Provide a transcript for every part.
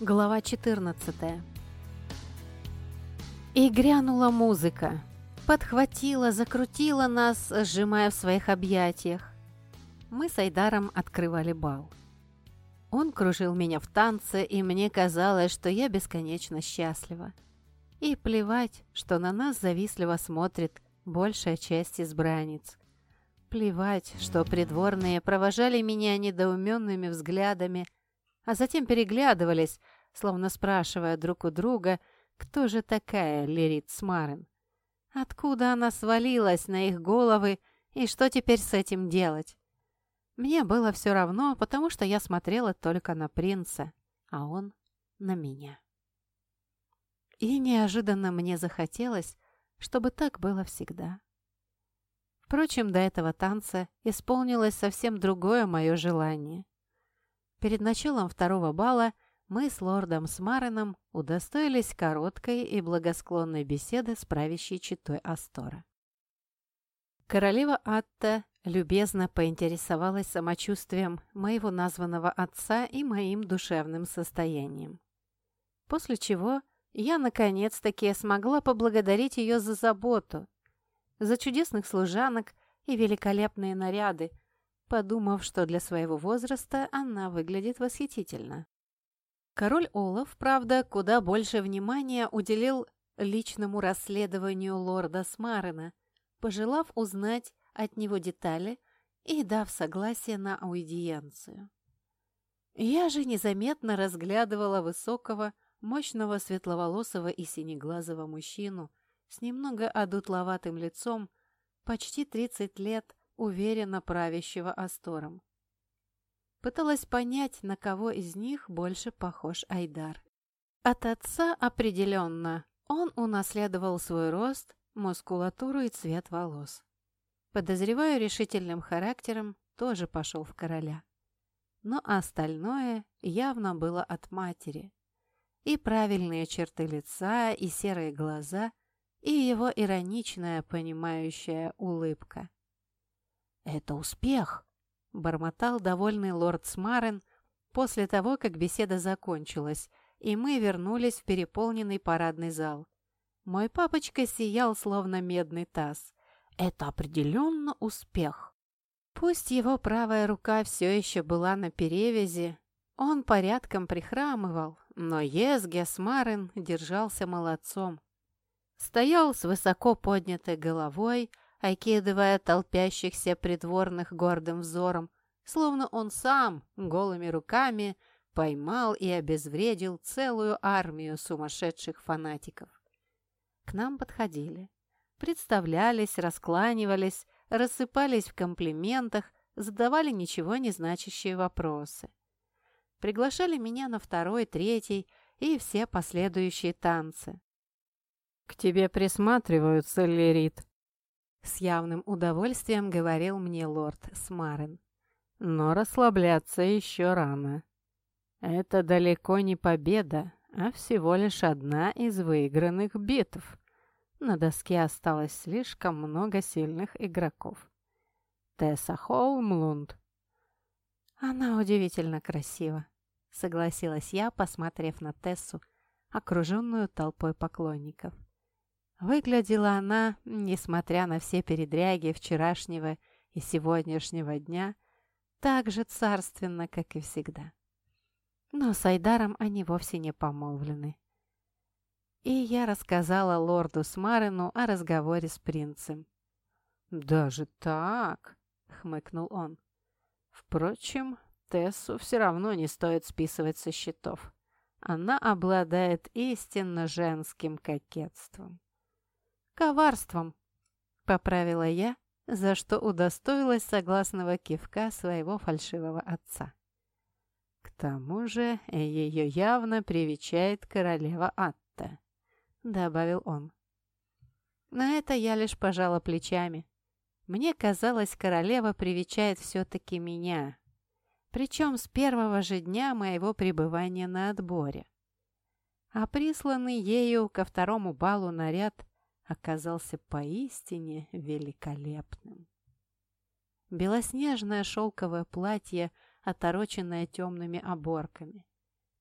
Глава 14 И грянула музыка. Подхватила, закрутила нас, сжимая в своих объятиях. Мы с Айдаром открывали бал. Он кружил меня в танце, и мне казалось, что я бесконечно счастлива. И плевать, что на нас завистливо смотрит большая часть избранниц. Плевать, что придворные провожали меня недоуменными взглядами, а затем переглядывались, словно спрашивая друг у друга, кто же такая Лерит Смарен. Откуда она свалилась на их головы и что теперь с этим делать? Мне было все равно, потому что я смотрела только на принца, а он на меня. И неожиданно мне захотелось, чтобы так было всегда. Впрочем, до этого танца исполнилось совсем другое мое желание. Перед началом второго бала мы с лордом Смареном удостоились короткой и благосклонной беседы с правящей читой Астора. Королева Атта любезно поинтересовалась самочувствием моего названного отца и моим душевным состоянием. После чего я наконец-таки смогла поблагодарить ее за заботу, за чудесных служанок и великолепные наряды, подумав, что для своего возраста она выглядит восхитительно. Король Олаф, правда, куда больше внимания уделил личному расследованию лорда Смарена, пожелав узнать от него детали и дав согласие на аудиенцию. Я же незаметно разглядывала высокого, мощного светловолосого и синеглазого мужчину с немного одутловатым лицом, почти 30 лет, уверенно правящего Астором. Пыталась понять, на кого из них больше похож Айдар. От отца определенно. Он унаследовал свой рост, мускулатуру и цвет волос. Подозреваю, решительным характером тоже пошел в короля. Но остальное явно было от матери. И правильные черты лица, и серые глаза, и его ироничная, понимающая улыбка. «Это успех!» – бормотал довольный лорд Смарен после того, как беседа закончилась, и мы вернулись в переполненный парадный зал. Мой папочка сиял, словно медный таз. «Это определенно успех!» Пусть его правая рука все еще была на перевязи, он порядком прихрамывал, но Езге Смарен держался молодцом. Стоял с высоко поднятой головой, окидывая толпящихся придворных гордым взором, словно он сам голыми руками поймал и обезвредил целую армию сумасшедших фанатиков. К нам подходили, представлялись, раскланивались, рассыпались в комплиментах, задавали ничего не значащие вопросы. Приглашали меня на второй, третий и все последующие танцы. «К тебе присматриваются, Лерит», с явным удовольствием говорил мне лорд Смарен. Но расслабляться еще рано. Это далеко не победа, а всего лишь одна из выигранных битв. На доске осталось слишком много сильных игроков. Тесса Холмлунд. Она удивительно красива, согласилась я, посмотрев на Тессу, окруженную толпой поклонников. Выглядела она, несмотря на все передряги вчерашнего и сегодняшнего дня, так же царственно, как и всегда. Но с Айдаром они вовсе не помолвлены. И я рассказала лорду Смарину о разговоре с принцем. «Даже так?» — хмыкнул он. «Впрочем, Тессу все равно не стоит списывать со счетов. Она обладает истинно женским кокетством». «Коварством», — поправила я, за что удостоилась согласного кивка своего фальшивого отца. К тому же ее явно привечает королева Атта, добавил он. На это я лишь пожала плечами. Мне казалось, королева привечает все-таки меня, причем с первого же дня моего пребывания на отборе. А присланный ею ко второму балу наряд оказался поистине великолепным. Белоснежное шелковое платье, отороченное темными оборками.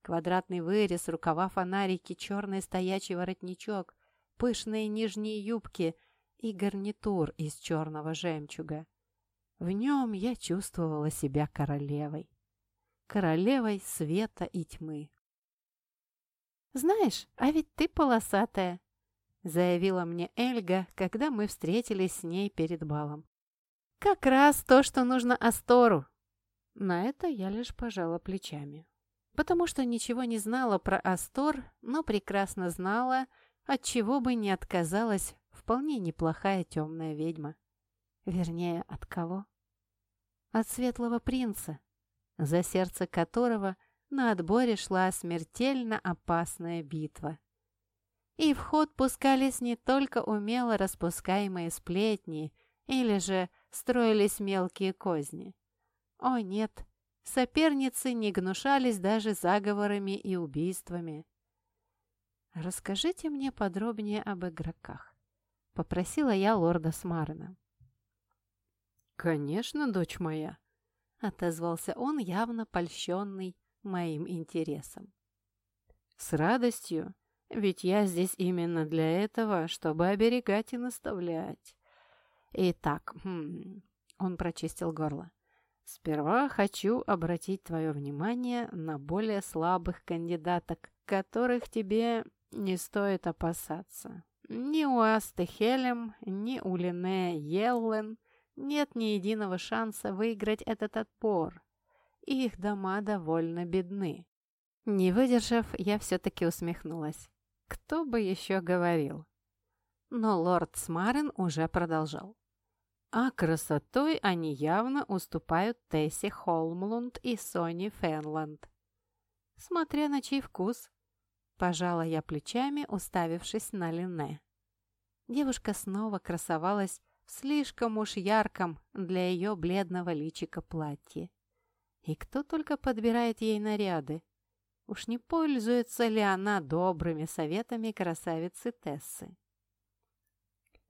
Квадратный вырез, рукава фонарики, черный стоячий воротничок, пышные нижние юбки и гарнитур из черного жемчуга. В нем я чувствовала себя королевой. Королевой света и тьмы. «Знаешь, а ведь ты полосатая», — заявила мне Эльга, когда мы встретились с ней перед балом. «Как раз то, что нужно Астору». На это я лишь пожала плечами потому что ничего не знала про Астор, но прекрасно знала, от чего бы не отказалась вполне неплохая темная ведьма. Вернее, от кого? От светлого принца, за сердце которого на отборе шла смертельно опасная битва. И в ход пускались не только умело распускаемые сплетни или же строились мелкие козни. О нет, Соперницы не гнушались даже заговорами и убийствами. «Расскажите мне подробнее об игроках», — попросила я лорда Смарена. «Конечно, дочь моя», — отозвался он, явно польщенный моим интересом. «С радостью, ведь я здесь именно для этого, чтобы оберегать и наставлять. Итак, хм, он прочистил горло. Сперва хочу обратить твое внимание на более слабых кандидаток, которых тебе не стоит опасаться. Ни у Асты Хелем, ни у Линнея Йеллен нет ни единого шанса выиграть этот отпор. Их дома довольно бедны. Не выдержав, я все-таки усмехнулась. Кто бы еще говорил? Но лорд Смарен уже продолжал. А красотой они явно уступают Тессе Холмлунд и Сони Фенланд. Смотря на чей вкус, пожала я плечами, уставившись на Лине. Девушка снова красовалась в слишком уж ярком для ее бледного личика платье. И кто только подбирает ей наряды. Уж не пользуется ли она добрыми советами красавицы Тессы?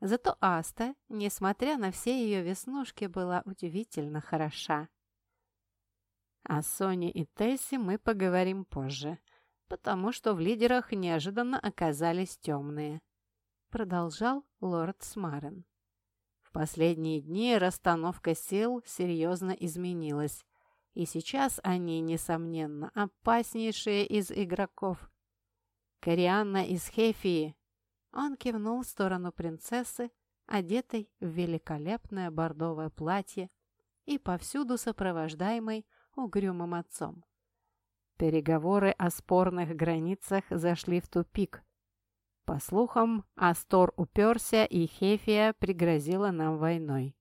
Зато Аста, несмотря на все ее веснушки, была удивительно хороша. О Соне и Тессе мы поговорим позже, потому что в лидерах неожиданно оказались темные. Продолжал лорд Смарен. В последние дни расстановка сил серьезно изменилась, и сейчас они, несомненно, опаснейшие из игроков. Корианна из Хефии он кивнул в сторону принцессы, одетой в великолепное бордовое платье и повсюду сопровождаемой угрюмым отцом. Переговоры о спорных границах зашли в тупик. По слухам, Астор уперся, и Хефия пригрозила нам войной.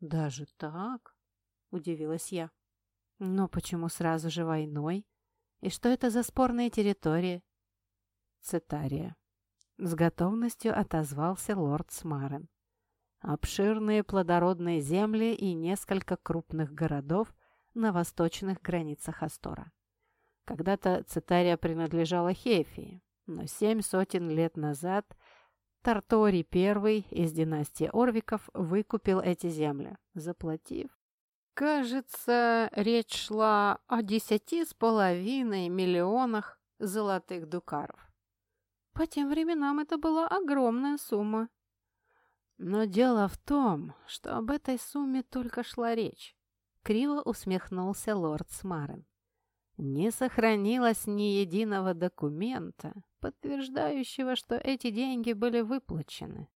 «Даже так?» – удивилась я. «Но почему сразу же войной? И что это за спорные территории?» «Цитария», с готовностью отозвался лорд Смарен. Обширные плодородные земли и несколько крупных городов на восточных границах Астора. Когда-то Цитария принадлежала Хефии, но семь сотен лет назад Тарторий I из династии Орвиков выкупил эти земли, заплатив. Кажется, речь шла о десяти с половиной миллионах золотых дукаров. По тем временам это была огромная сумма. Но дело в том, что об этой сумме только шла речь. Криво усмехнулся лорд Смарен. Не сохранилось ни единого документа, подтверждающего, что эти деньги были выплачены.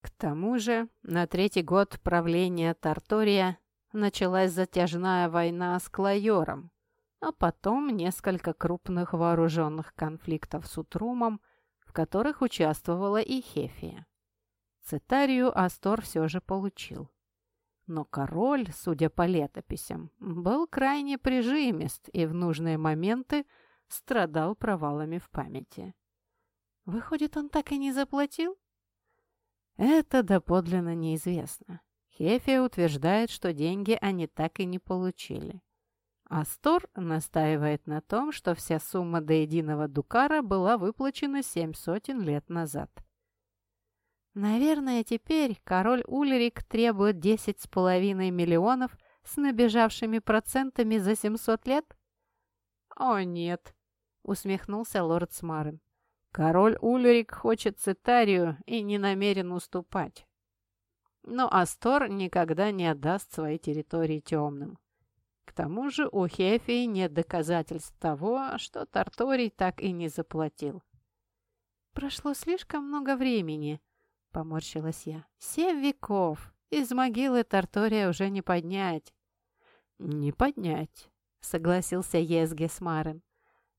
К тому же, на третий год правления Тартория началась затяжная война с Клайором, а потом несколько крупных вооруженных конфликтов с Утрумом в которых участвовала и Хефия. Цитарию Астор все же получил. Но король, судя по летописям, был крайне прижимист и в нужные моменты страдал провалами в памяти. Выходит, он так и не заплатил? Это доподлинно неизвестно. Хефия утверждает, что деньги они так и не получили. Астор настаивает на том, что вся сумма до единого дукара была выплачена семь сотен лет назад. Наверное, теперь король Ульрик требует десять с половиной миллионов с набежавшими процентами за 700 лет? О нет, усмехнулся лорд Смарен. «Король Ульрик хочет Цитарию и не намерен уступать. Но Астор никогда не отдаст свои территории темным. К тому же у Хефии нет доказательств того, что Тарторий так и не заплатил. «Прошло слишком много времени», — поморщилась я. «Семь веков. Из могилы Тартория уже не поднять». «Не поднять», — согласился Езге Марен.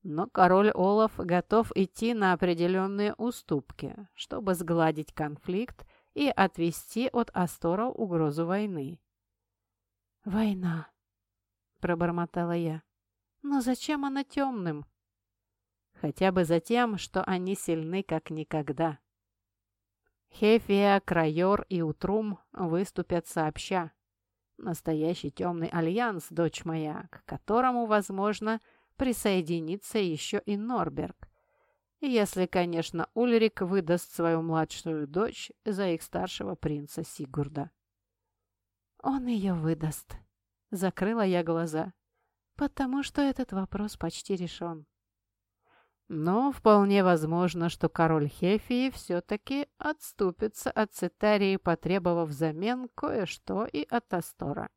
«Но король Олаф готов идти на определенные уступки, чтобы сгладить конфликт и отвести от Астора угрозу войны». «Война», пробормотала я. «Но зачем она темным?» «Хотя бы за тем, что они сильны как никогда». Хефия, Крайор и Утрум выступят сообща. Настоящий темный альянс, дочь моя, к которому, возможно, присоединится еще и Норберг. Если, конечно, Ульрик выдаст свою младшую дочь за их старшего принца Сигурда. «Он ее выдаст», Закрыла я глаза, потому что этот вопрос почти решен. Но вполне возможно, что король Хефии все-таки отступится от Цитарии, потребовав взамен кое-что и от Астора.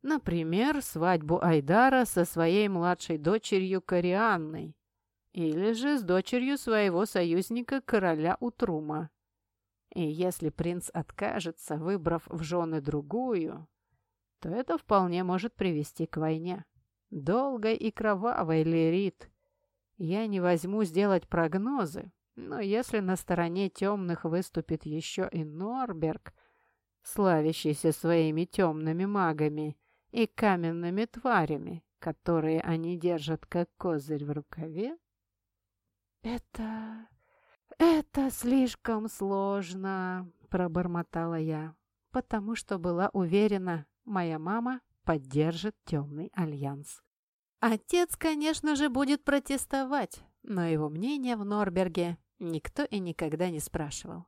Например, свадьбу Айдара со своей младшей дочерью Корианной, или же с дочерью своего союзника короля Утрума. И если принц откажется, выбрав в жены другую, то это вполне может привести к войне. Долгой и кровавой, Лерит. Я не возьму сделать прогнозы, но если на стороне темных выступит еще и Норберг, славящийся своими темными магами и каменными тварями, которые они держат как козырь в рукаве, «Это... это слишком сложно», — пробормотала я, потому что была уверена, моя мама поддержит темный альянс. Отец, конечно же, будет протестовать, но его мнение в Норберге никто и никогда не спрашивал.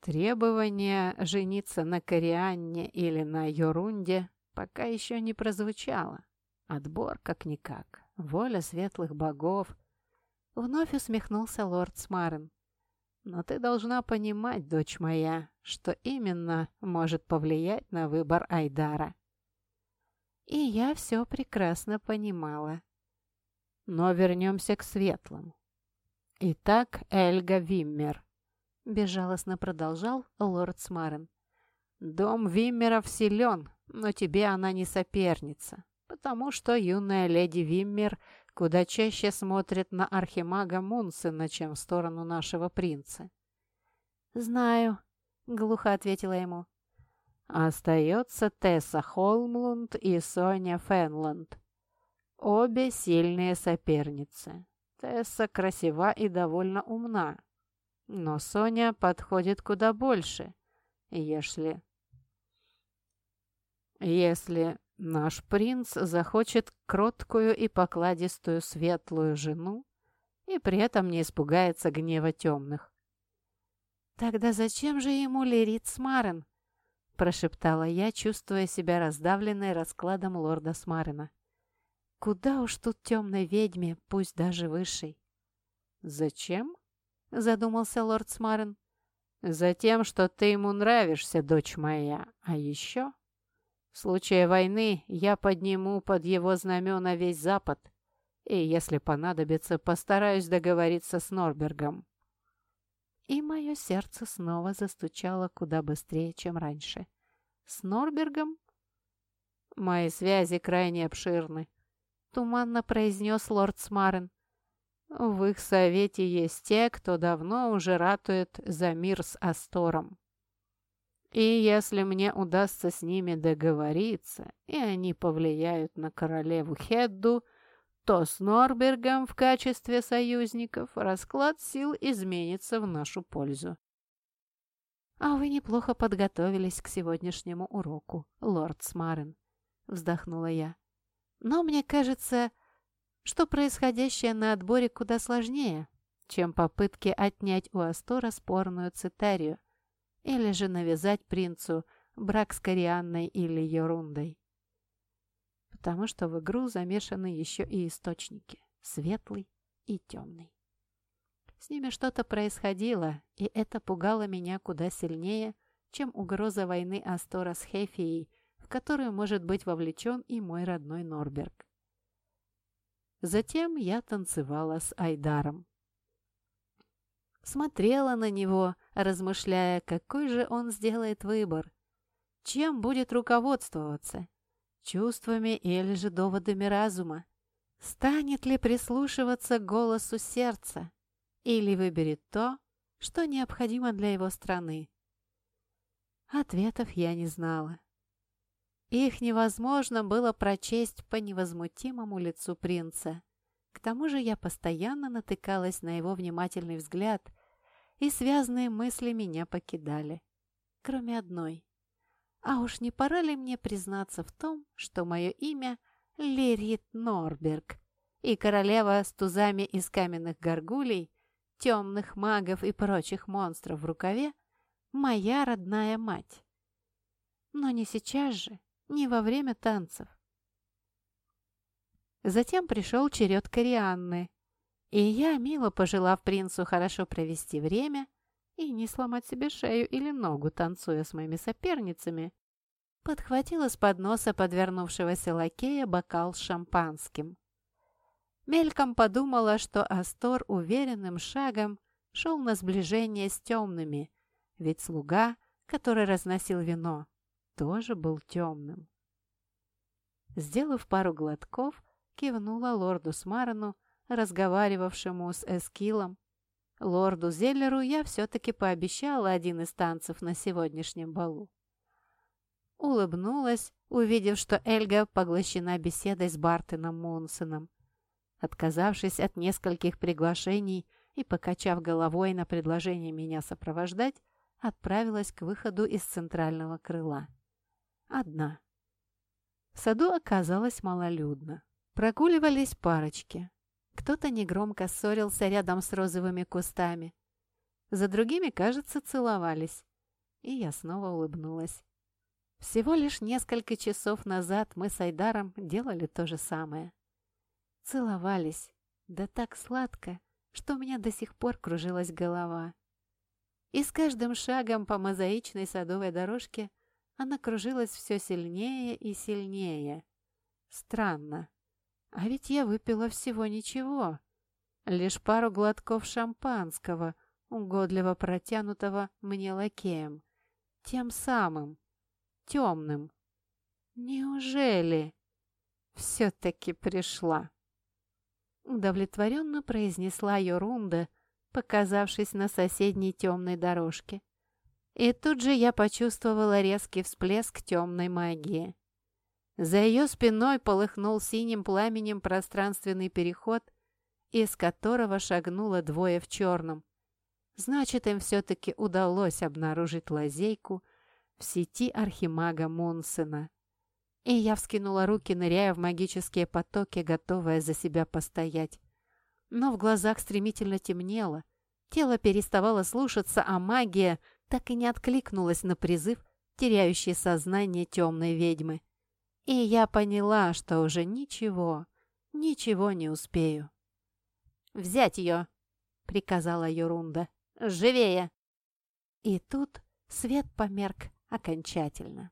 Требование жениться на Корианне или на Йорунде пока еще не прозвучало. Отбор как-никак, воля светлых богов. Вновь усмехнулся лорд Смарен. Но ты должна понимать, дочь моя, что именно может повлиять на выбор Айдара. И я все прекрасно понимала. Но вернемся к светлым. Итак, Эльга Виммер. Безжалостно продолжал лорд Смарен. Дом Виммеров силен, но тебе она не соперница, потому что юная леди Виммер куда чаще смотрит на архимага Мунсена, чем в сторону нашего принца. «Знаю», — глухо ответила ему. «Остается Тесса Холмлунд и Соня Фенланд. Обе сильные соперницы. Тесса красива и довольно умна, но Соня подходит куда больше, если... Если Наш принц захочет кроткую и покладистую светлую жену и при этом не испугается гнева темных. «Тогда зачем же ему Лерит Смарен?» – прошептала я, чувствуя себя раздавленной раскладом лорда Смарена. «Куда уж тут темной ведьме, пусть даже высшей?» «Зачем?» – задумался лорд Смарен. «Затем, что ты ему нравишься, дочь моя, а еще...» В случае войны я подниму под его знамена весь Запад, и, если понадобится, постараюсь договориться с Норбергом». И мое сердце снова застучало куда быстрее, чем раньше. «С Норбергом?» «Мои связи крайне обширны», — туманно произнес лорд Смарен. «В их совете есть те, кто давно уже ратует за мир с Астором. И если мне удастся с ними договориться, и они повлияют на королеву Хедду, то с Норбергом в качестве союзников расклад сил изменится в нашу пользу. «А вы неплохо подготовились к сегодняшнему уроку, лорд Смарен», — вздохнула я. «Но мне кажется, что происходящее на отборе куда сложнее, чем попытки отнять у Астора спорную цитарию, или же навязать принцу брак с Корианной или Йорундой. потому что в игру замешаны еще и источники – светлый и темный. С ними что-то происходило, и это пугало меня куда сильнее, чем угроза войны Астора с Хефией, в которую может быть вовлечен и мой родной Норберг. Затем я танцевала с Айдаром. Смотрела на него, размышляя, какой же он сделает выбор. Чем будет руководствоваться? Чувствами или же доводами разума? Станет ли прислушиваться к голосу сердца? Или выберет то, что необходимо для его страны? Ответов я не знала. Их невозможно было прочесть по невозмутимому лицу принца. К тому же я постоянно натыкалась на его внимательный взгляд, и связанные мысли меня покидали. Кроме одной. А уж не пора ли мне признаться в том, что мое имя Лерит Норберг, и королева с тузами из каменных горгулей, темных магов и прочих монстров в рукаве — моя родная мать. Но не сейчас же, не во время танцев. Затем пришел черед Корианны, и я, мило пожелав принцу хорошо провести время и не сломать себе шею или ногу, танцуя с моими соперницами, подхватила с подноса подвернувшегося лакея бокал с шампанским. Мельком подумала, что Астор уверенным шагом шел на сближение с темными, ведь слуга, который разносил вино, тоже был темным. Сделав пару глотков, кивнула лорду Смарану, разговаривавшему с Эскилом. Лорду Зеллеру я все-таки пообещала один из танцев на сегодняшнем балу. Улыбнулась, увидев, что Эльга поглощена беседой с Бартином Монсоном. Отказавшись от нескольких приглашений и покачав головой на предложение меня сопровождать, отправилась к выходу из центрального крыла. Одна. В саду оказалось малолюдно. Прогуливались парочки. Кто-то негромко ссорился рядом с розовыми кустами. За другими, кажется, целовались. И я снова улыбнулась. Всего лишь несколько часов назад мы с Айдаром делали то же самое. Целовались, да так сладко, что у меня до сих пор кружилась голова. И с каждым шагом по мозаичной садовой дорожке она кружилась все сильнее и сильнее. Странно. А ведь я выпила всего ничего. Лишь пару глотков шампанского, угодливо протянутого мне лакеем. Тем самым. Темным. Неужели? Все-таки пришла. Удовлетворенно произнесла Йорунда, показавшись на соседней темной дорожке. И тут же я почувствовала резкий всплеск темной магии. За ее спиной полыхнул синим пламенем пространственный переход, из которого шагнуло двое в черном. Значит, им все-таки удалось обнаружить лазейку в сети архимага Монсена. И я вскинула руки, ныряя в магические потоки, готовая за себя постоять. Но в глазах стремительно темнело, тело переставало слушаться, а магия так и не откликнулась на призыв, теряющий сознание темной ведьмы. И я поняла, что уже ничего, ничего не успею. «Взять ее!» — приказала Юрунда. «Живее!» И тут свет померк окончательно.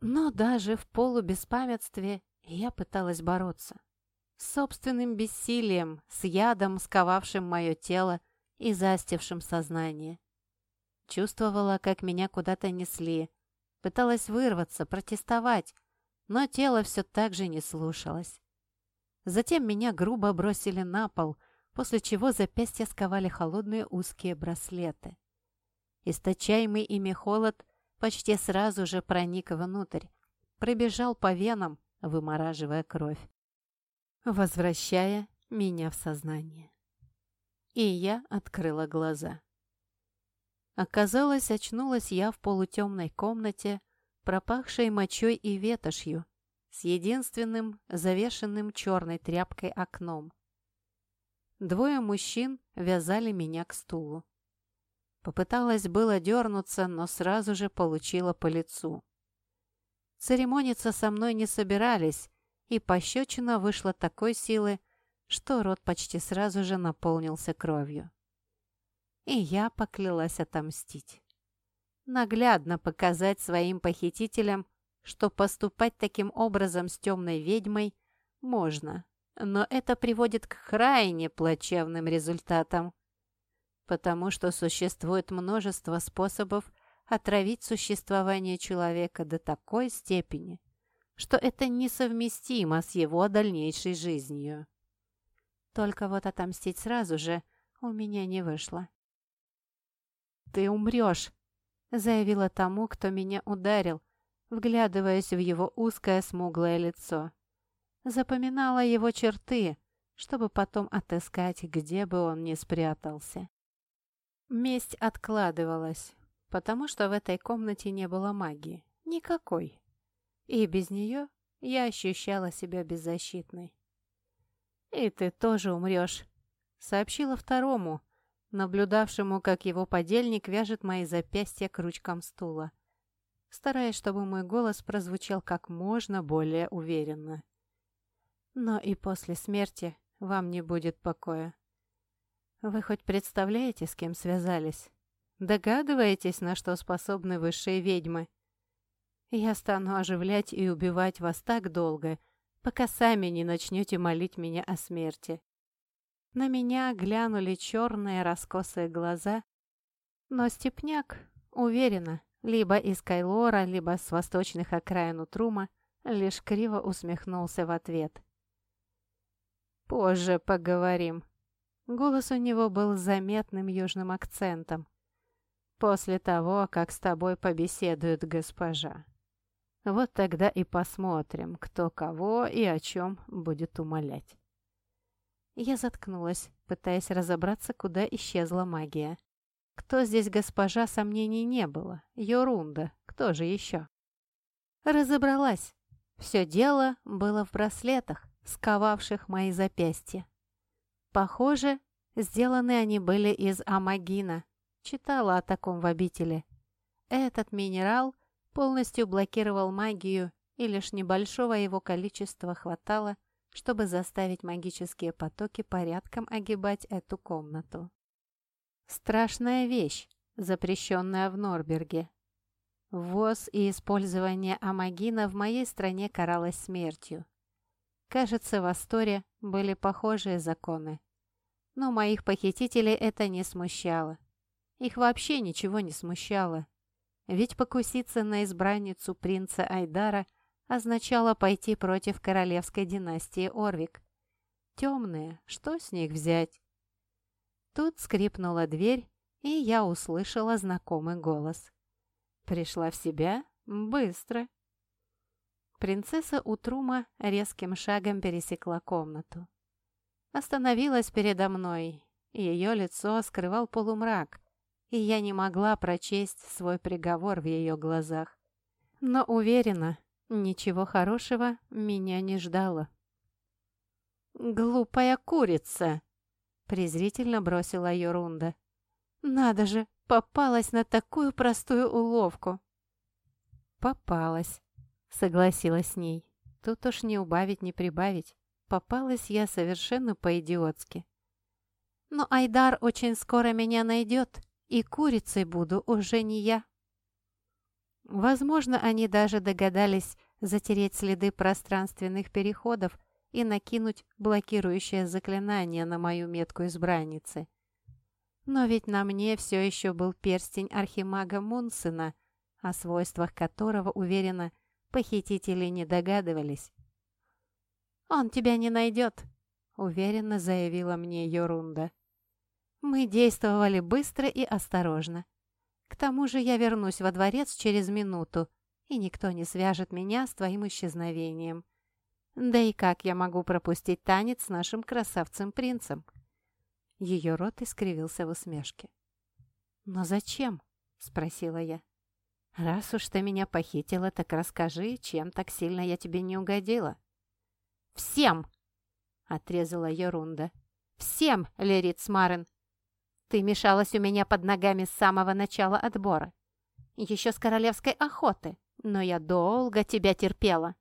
Но даже в полубеспамятстве я пыталась бороться. С собственным бессилием, с ядом, сковавшим мое тело и застившим сознание. Чувствовала, как меня куда-то несли. Пыталась вырваться, протестовать, но тело все так же не слушалось. Затем меня грубо бросили на пол, после чего запястья сковали холодные узкие браслеты. Источаемый ими холод почти сразу же проник внутрь, пробежал по венам, вымораживая кровь, возвращая меня в сознание. И я открыла глаза. Оказалось, очнулась я в полутемной комнате, пропахшей мочой и ветошью, с единственным завешенным черной тряпкой окном. Двое мужчин вязали меня к стулу. Попыталась было дернуться, но сразу же получила по лицу. Церемониться со мной не собирались, и пощечина вышла такой силы, что рот почти сразу же наполнился кровью. И я поклялась отомстить. Наглядно показать своим похитителям, что поступать таким образом с темной ведьмой можно, но это приводит к крайне плачевным результатам, потому что существует множество способов отравить существование человека до такой степени, что это несовместимо с его дальнейшей жизнью. Только вот отомстить сразу же у меня не вышло. «Ты умрешь!» — заявила тому, кто меня ударил, вглядываясь в его узкое смуглое лицо. Запоминала его черты, чтобы потом отыскать, где бы он ни спрятался. Месть откладывалась, потому что в этой комнате не было магии. Никакой. И без нее я ощущала себя беззащитной. «И ты тоже умрешь», — сообщила второму, наблюдавшему, как его подельник вяжет мои запястья к ручкам стула, стараясь, чтобы мой голос прозвучал как можно более уверенно. «Но и после смерти вам не будет покоя. Вы хоть представляете, с кем связались? Догадываетесь, на что способны высшие ведьмы? Я стану оживлять и убивать вас так долго, пока сами не начнете молить меня о смерти. На меня глянули черные раскосые глаза, но Степняк, уверенно, либо из Кайлора, либо с восточных окраин Утрума, лишь криво усмехнулся в ответ. «Позже поговорим». Голос у него был заметным южным акцентом. «После того, как с тобой побеседует госпожа. Вот тогда и посмотрим, кто кого и о чем будет умолять». Я заткнулась, пытаясь разобраться, куда исчезла магия. Кто здесь госпожа, сомнений не было. Йорунда, кто же еще? Разобралась. Все дело было в браслетах, сковавших мои запястья. Похоже, сделаны они были из амагина. Читала о таком в обители. Этот минерал полностью блокировал магию, и лишь небольшого его количества хватало, чтобы заставить магические потоки порядком огибать эту комнату. Страшная вещь, запрещенная в Норберге. Ввоз и использование амагина в моей стране каралось смертью. Кажется, в Асторе были похожие законы. Но моих похитителей это не смущало. Их вообще ничего не смущало. Ведь покуситься на избранницу принца Айдара означало пойти против королевской династии Орвик. Темные, что с них взять? Тут скрипнула дверь, и я услышала знакомый голос. Пришла в себя быстро. Принцесса Утрума резким шагом пересекла комнату. Остановилась передо мной, ее лицо скрывал полумрак, и я не могла прочесть свой приговор в ее глазах. Но уверена, Ничего хорошего меня не ждало. «Глупая курица!» — презрительно бросила Йорунда. «Надо же, попалась на такую простую уловку!» «Попалась», — согласилась с ней. «Тут уж не убавить, не прибавить. Попалась я совершенно по-идиотски. Но Айдар очень скоро меня найдет, и курицей буду уже не я». Возможно, они даже догадались затереть следы пространственных переходов и накинуть блокирующее заклинание на мою метку избранницы. Но ведь на мне все еще был перстень архимага Мунсена, о свойствах которого, уверена, похитители не догадывались. «Он тебя не найдет», — уверенно заявила мне Йорунда. Мы действовали быстро и осторожно. К тому же я вернусь во дворец через минуту, и никто не свяжет меня с твоим исчезновением. Да и как я могу пропустить танец с нашим красавцем-принцем?» Ее рот искривился в усмешке. «Но зачем?» — спросила я. «Раз уж ты меня похитила, так расскажи, чем так сильно я тебе не угодила». «Всем!» — отрезала Йорунда. «Всем, Лерит Смарен! Ты мешалась у меня под ногами с самого начала отбора. Еще с королевской охоты, но я долго тебя терпела.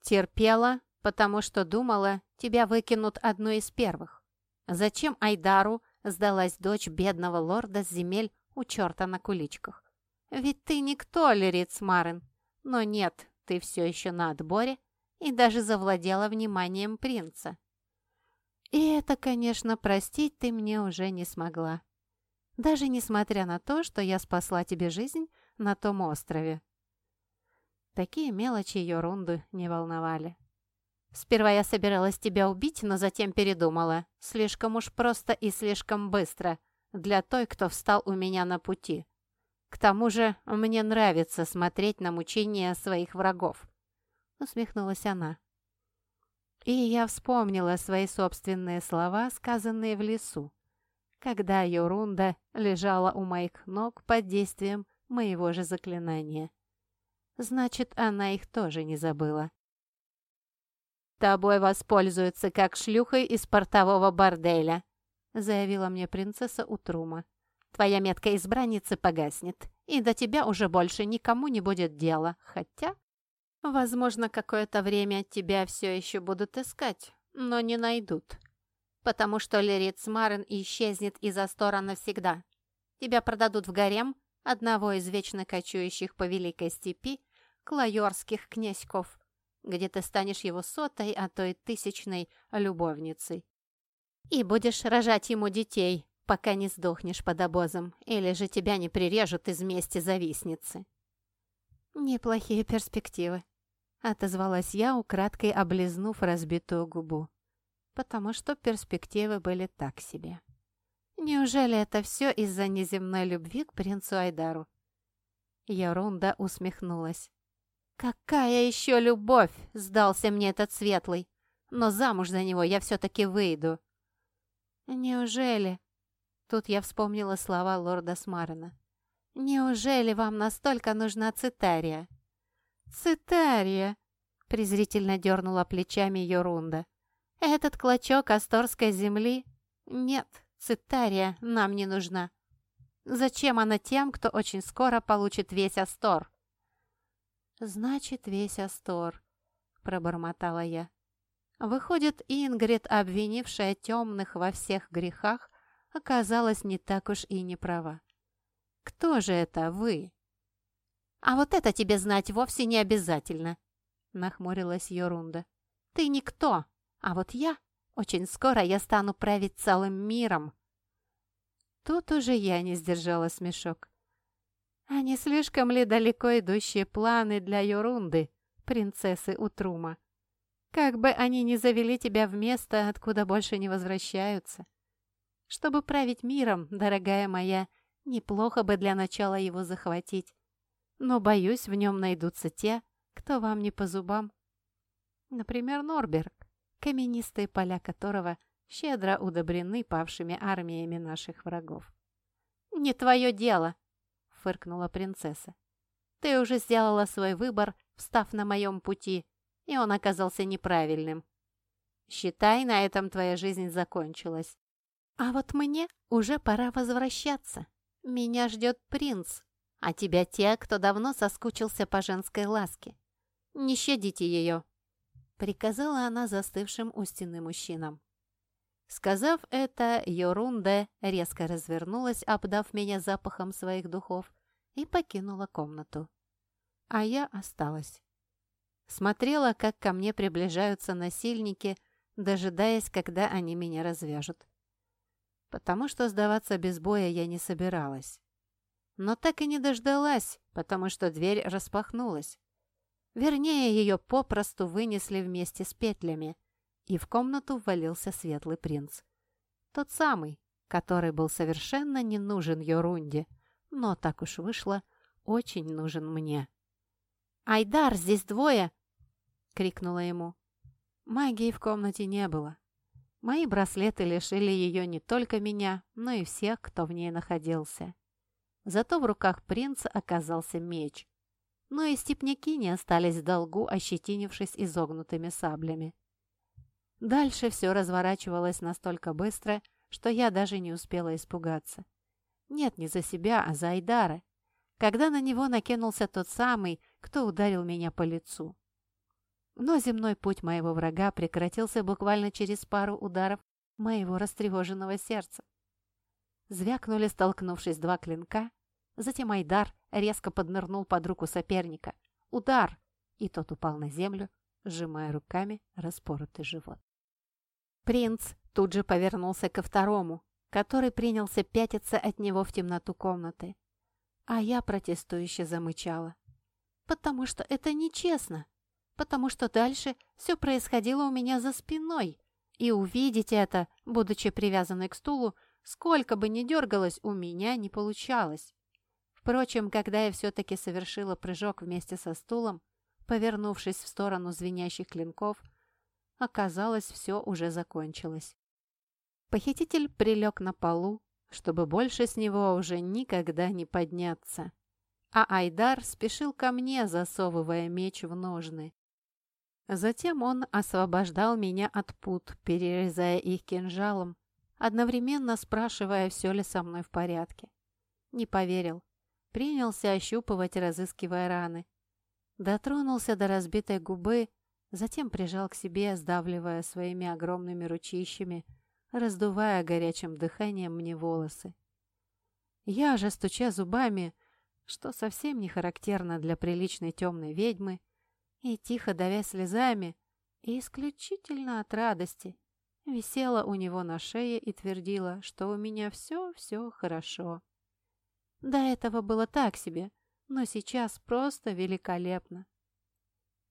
Терпела, потому что думала, тебя выкинут одной из первых. Зачем Айдару сдалась дочь бедного лорда с земель у черта на куличках? Ведь ты никто, Лериц Марин. Но нет, ты все еще на отборе и даже завладела вниманием принца. И это, конечно, простить ты мне уже не смогла. Даже несмотря на то, что я спасла тебе жизнь на том острове. Такие мелочи ерунду не волновали. Сперва я собиралась тебя убить, но затем передумала. Слишком уж просто и слишком быстро для той, кто встал у меня на пути. К тому же мне нравится смотреть на мучения своих врагов. Усмехнулась она. И я вспомнила свои собственные слова, сказанные в лесу, когда Юрунда лежала у моих ног под действием моего же заклинания. Значит, она их тоже не забыла. «Тобой воспользуются как шлюхой из портового борделя», заявила мне принцесса Утрума. «Твоя метка избранницы погаснет, и до тебя уже больше никому не будет дела, хотя Возможно, какое-то время тебя все еще будут искать, но не найдут. Потому что Лерит Марен исчезнет из Астора навсегда. Тебя продадут в гарем одного из вечно кочующих по Великой Степи клайорских князьков, где ты станешь его сотой, а то и тысячной любовницей. И будешь рожать ему детей, пока не сдохнешь под обозом, или же тебя не прирежут из мести завистницы. Неплохие перспективы, Отозвалась я, украдкой облизнув разбитую губу. Потому что перспективы были так себе. Неужели это все из-за неземной любви к принцу Айдару? Ярунда усмехнулась. «Какая еще любовь!» — сдался мне этот светлый. «Но замуж за него я все-таки выйду». «Неужели?» Тут я вспомнила слова лорда Смарена. «Неужели вам настолько нужна цитария?» «Цитария!» — презрительно дернула плечами Йорунда. «Этот клочок асторской земли? Нет, цитария нам не нужна. Зачем она тем, кто очень скоро получит весь Астор?» «Значит, весь Астор», — пробормотала я. Выходит, Ингрид, обвинившая темных во всех грехах, оказалась не так уж и не права. «Кто же это вы?» «А вот это тебе знать вовсе не обязательно», — нахмурилась Йорунда. «Ты никто, а вот я, очень скоро я стану править целым миром». Тут уже я не сдержала смешок. А не слишком ли далеко идущие планы для Йорунды, принцессы Утрума? Как бы они ни завели тебя в место, откуда больше не возвращаются. Чтобы править миром, дорогая моя, неплохо бы для начала его захватить но, боюсь, в нем найдутся те, кто вам не по зубам. Например, Норберг, каменистые поля которого щедро удобрены павшими армиями наших врагов. «Не твое дело!» — фыркнула принцесса. «Ты уже сделала свой выбор, встав на моем пути, и он оказался неправильным. Считай, на этом твоя жизнь закончилась. А вот мне уже пора возвращаться. Меня ждет принц, а тебя те, кто давно соскучился по женской ласке. Не щадите ее!» Приказала она застывшим у стены мужчинам. Сказав это, Йорунде резко развернулась, обдав меня запахом своих духов, и покинула комнату. А я осталась. Смотрела, как ко мне приближаются насильники, дожидаясь, когда они меня развяжут. Потому что сдаваться без боя я не собиралась но так и не дождалась, потому что дверь распахнулась. Вернее, ее попросту вынесли вместе с петлями, и в комнату ввалился светлый принц. Тот самый, который был совершенно не нужен Йорунде, но так уж вышло, очень нужен мне. «Айдар, здесь двое!» — крикнула ему. Магии в комнате не было. Мои браслеты лишили ее не только меня, но и всех, кто в ней находился. Зато в руках принца оказался меч. Но и степняки не остались в долгу, ощетинившись изогнутыми саблями. Дальше все разворачивалось настолько быстро, что я даже не успела испугаться. Нет, не за себя, а за Айдара, когда на него накинулся тот самый, кто ударил меня по лицу. Но земной путь моего врага прекратился буквально через пару ударов моего растревоженного сердца. Звякнули, столкнувшись два клинка, затем Айдар резко поднырнул под руку соперника. Удар! И тот упал на землю, сжимая руками распоротый живот. Принц тут же повернулся ко второму, который принялся пятиться от него в темноту комнаты. А я протестующе замычала. Потому что это нечестно. Потому что дальше все происходило у меня за спиной. И увидеть это, будучи привязанной к стулу, сколько бы ни дергалось, у меня не получалось. Впрочем, когда я все-таки совершила прыжок вместе со стулом, повернувшись в сторону звенящих клинков, Оказалось, все уже закончилось. Похититель прилег на полу, чтобы больше с него уже никогда не подняться. А Айдар спешил ко мне, засовывая меч в ножны. Затем он освобождал меня от пут, перерезая их кинжалом, одновременно спрашивая, все ли со мной в порядке. Не поверил. Принялся ощупывать, разыскивая раны. Дотронулся до разбитой губы, Затем прижал к себе, сдавливая своими огромными ручищами, раздувая горячим дыханием мне волосы. Я же, стуча зубами, что совсем не характерно для приличной темной ведьмы, и тихо давя слезами, и исключительно от радости, висела у него на шее и твердила, что у меня все-все хорошо. До этого было так себе, но сейчас просто великолепно.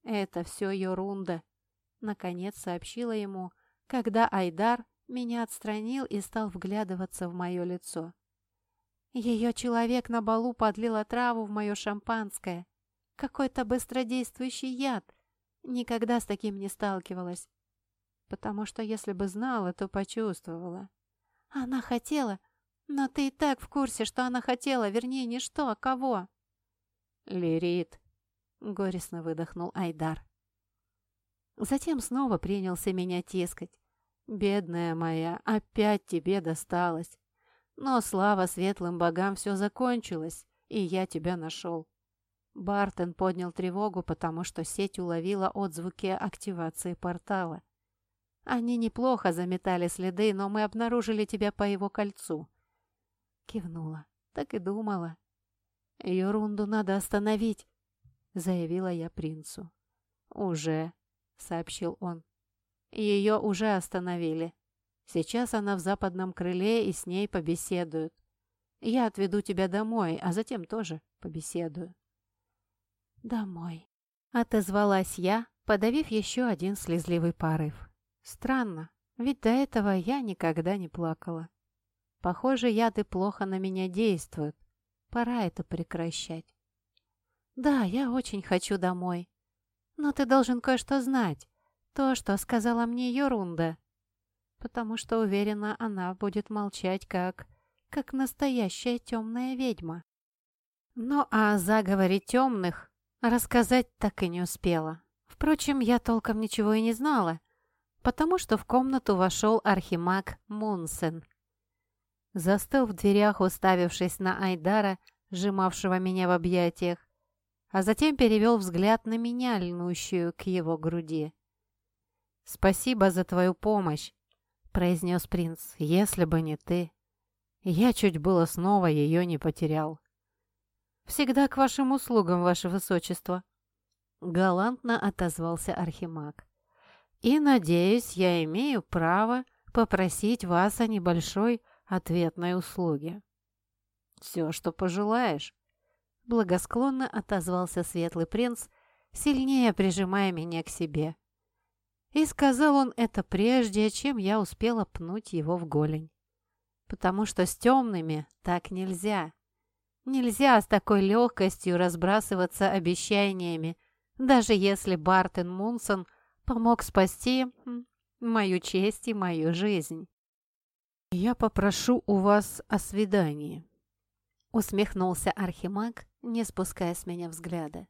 «Это все ерунда», — наконец сообщила ему, когда Айдар меня отстранил и стал вглядываться в мое лицо. Ее человек на балу подлил отраву в мое шампанское. Какой-то быстродействующий яд. Никогда с таким не сталкивалась. Потому что если бы знала, то почувствовала. Она хотела, но ты и так в курсе, что она хотела, вернее, не что, а кого. Лирит, — горестно выдохнул Айдар. Затем снова принялся меня тискать. «Бедная моя, опять тебе досталось. Но слава светлым богам, все закончилось, и я тебя нашел». Бартон поднял тревогу, потому что сеть уловила отзвуки активации портала. «Они неплохо заметали следы, но мы обнаружили тебя по его кольцу». Кивнула. Так и думала. «Ерунду надо остановить», заявила я принцу. «Уже», — сообщил он. «Ее уже остановили. Сейчас она в западном крыле и с ней побеседуют. Я отведу тебя домой, а затем тоже побеседую». «Домой», — отозвалась я, подавив еще один слезливый порыв. «Странно, ведь до этого я никогда не плакала. Похоже, яды плохо на меня действуют. Пора это прекращать». «Да, я очень хочу домой. Но ты должен кое-что знать. То, что сказала мне Йорунда. Потому что, уверена, она будет молчать как... как настоящая темная ведьма». Но о заговоре темных рассказать так и не успела. Впрочем, я толком ничего и не знала, потому что в комнату вошел архимаг Мунсен. Застыл в дверях, уставившись на Айдара, сжимавшего меня в объятиях, а затем перевел взгляд на меня, льнущую к его груди. «Спасибо за твою помощь», — произнес принц. «Если бы не ты, я чуть было снова ее не потерял». «Всегда к вашим услугам, ваше высочество», — галантно отозвался Архимаг. «И, надеюсь, я имею право попросить вас о небольшой ответной услуге». «Все, что пожелаешь», Благосклонно отозвался светлый принц, сильнее прижимая меня к себе. И сказал он это прежде, чем я успела пнуть его в голень. Потому что с темными так нельзя. Нельзя с такой легкостью разбрасываться обещаниями, даже если Бартен Мунсон помог спасти мою честь и мою жизнь. «Я попрошу у вас о свидании», — усмехнулся Архимаг, не спуская с меня взгляда.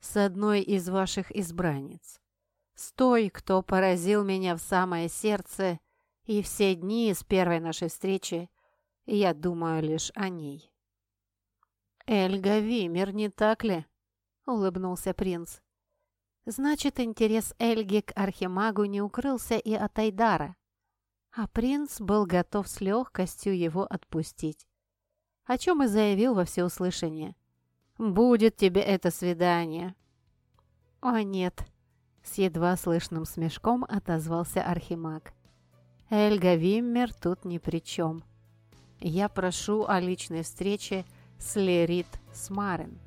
«С одной из ваших избранниц. С той, кто поразил меня в самое сердце, и все дни с первой нашей встречи я думаю лишь о ней». «Эльга Вимер, не так ли?» — улыбнулся принц. Значит, интерес Эльги к архимагу не укрылся и от Айдара. А принц был готов с легкостью его отпустить. О чем и заявил во всеуслышание. «Будет тебе это свидание». «О, нет», — с едва слышным смешком отозвался архимаг. «Эльга Виммер тут ни при чем. Я прошу о личной встрече с Лерит Смарен».